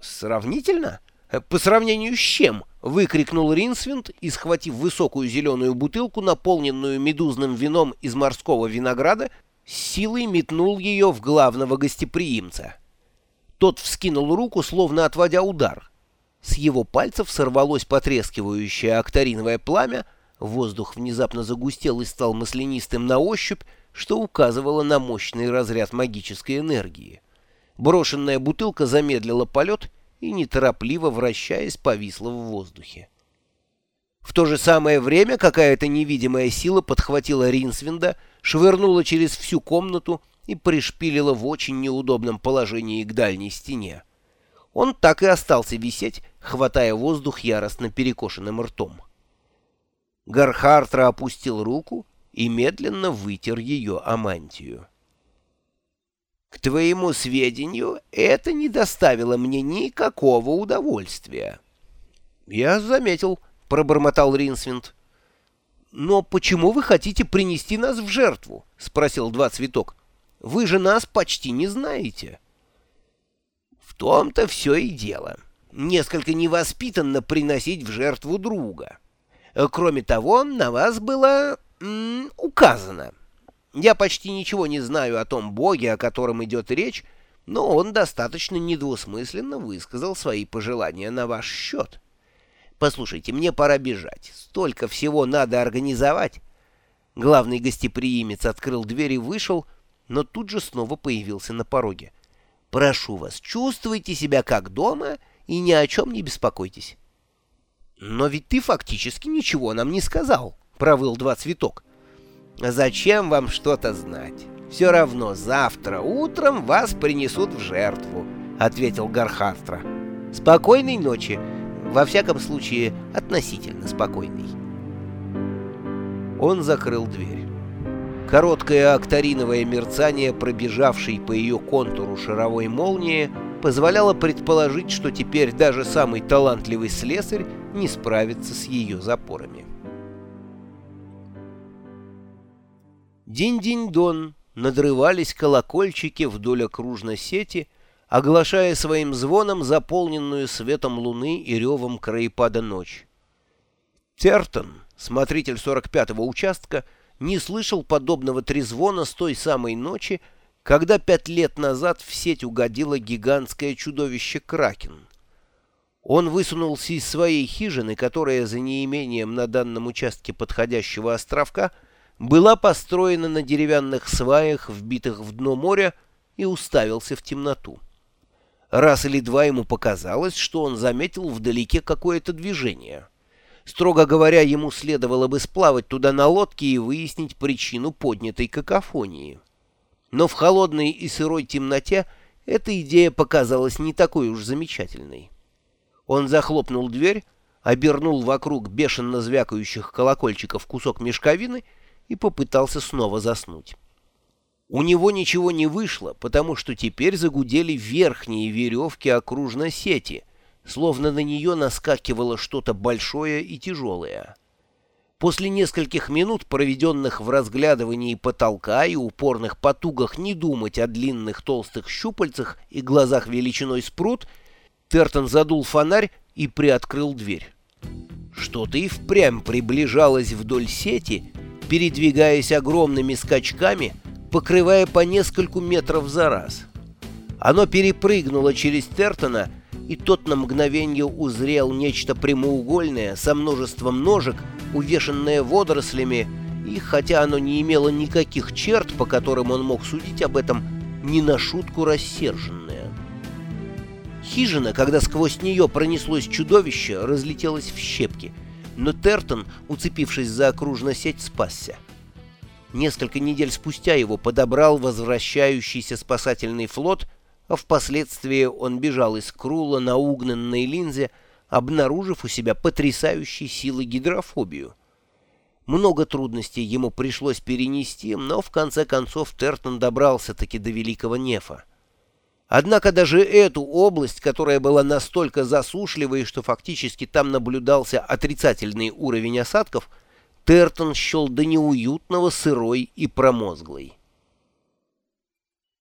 Сравнительно? По сравнению с чем? Выкрикнул Ринсвинд и, схватив высокую зеленую бутылку, наполненную медузным вином из морского винограда, силой метнул ее в главного гостеприимца. Тот вскинул руку, словно отводя удар. С его пальцев сорвалось потрескивающее акториновое пламя, воздух внезапно загустел и стал маслянистым на ощупь, что указывало на мощный разряд магической энергии. Брошенная бутылка замедлила полет и, неторопливо вращаясь, повисла в воздухе. В то же самое время какая-то невидимая сила подхватила Ринсвинда, швырнула через всю комнату и пришпилила в очень неудобном положении к дальней стене. Он так и остался висеть, хватая воздух яростно перекошенным ртом. Гархартра опустил руку и медленно вытер ее о. «К твоему сведению, это не доставило мне никакого удовольствия». «Я заметил», — пробормотал Ринсвинд. «Но почему вы хотите принести нас в жертву?» — спросил Два Цветок. «Вы же нас почти не знаете». «В том-то все и дело. Несколько невоспитанно приносить в жертву друга. Кроме того, на вас было м, указано. Я почти ничего не знаю о том боге, о котором идет речь, но он достаточно недвусмысленно высказал свои пожелания на ваш счет. Послушайте, мне пора бежать. Столько всего надо организовать. Главный гостеприимец открыл дверь и вышел, но тут же снова появился на пороге. Прошу вас, чувствуйте себя как дома и ни о чем не беспокойтесь. Но ведь ты фактически ничего нам не сказал провыл два цветок. «Зачем вам что-то знать? Все равно завтра утром вас принесут в жертву», — ответил Гархартра. «Спокойной ночи, во всяком случае относительно спокойной». Он закрыл дверь. Короткое акториновое мерцание, пробежавшей по ее контуру шаровой молнии, позволяло предположить, что теперь даже самый талантливый слесарь не справится с ее запорами. Динь-динь-дон, надрывались колокольчики вдоль окружной сети, оглашая своим звоном заполненную светом луны и ревом краепада ночь. Тертон, смотритель 45-го участка, не слышал подобного трезвона с той самой ночи, когда пять лет назад в сеть угодило гигантское чудовище Кракен. Он высунулся из своей хижины, которая за неимением на данном участке подходящего островка — была построена на деревянных сваях, вбитых в дно моря, и уставился в темноту. Раз или два ему показалось, что он заметил вдалеке какое-то движение. Строго говоря, ему следовало бы сплавать туда на лодке и выяснить причину поднятой какофонии. Но в холодной и сырой темноте эта идея показалась не такой уж замечательной. Он захлопнул дверь, обернул вокруг бешено звякающих колокольчиков кусок мешковины и попытался снова заснуть. У него ничего не вышло, потому что теперь загудели верхние веревки окружной сети, словно на нее наскакивало что-то большое и тяжелое. После нескольких минут, проведенных в разглядывании потолка и упорных потугах не думать о длинных толстых щупальцах и глазах величиной спрут, Тертон задул фонарь и приоткрыл дверь. Что-то и впрямь приближалось вдоль сети, передвигаясь огромными скачками, покрывая по нескольку метров за раз. Оно перепрыгнуло через Тертона, и тот на мгновение узрел нечто прямоугольное со множеством ножек, увешанное водорослями, и хотя оно не имело никаких черт, по которым он мог судить об этом, не на шутку рассерженное. Хижина, когда сквозь нее пронеслось чудовище, разлетелась в щепки — но Тертон, уцепившись за окружную сеть, спасся. Несколько недель спустя его подобрал возвращающийся спасательный флот, а впоследствии он бежал из Крула на угнанной линзе, обнаружив у себя потрясающей силы гидрофобию. Много трудностей ему пришлось перенести, но в конце концов Тертон добрался-таки до Великого Нефа. Однако даже эту область, которая была настолько засушливой, что фактически там наблюдался отрицательный уровень осадков, Тертон счел до неуютного сырой и промозглой.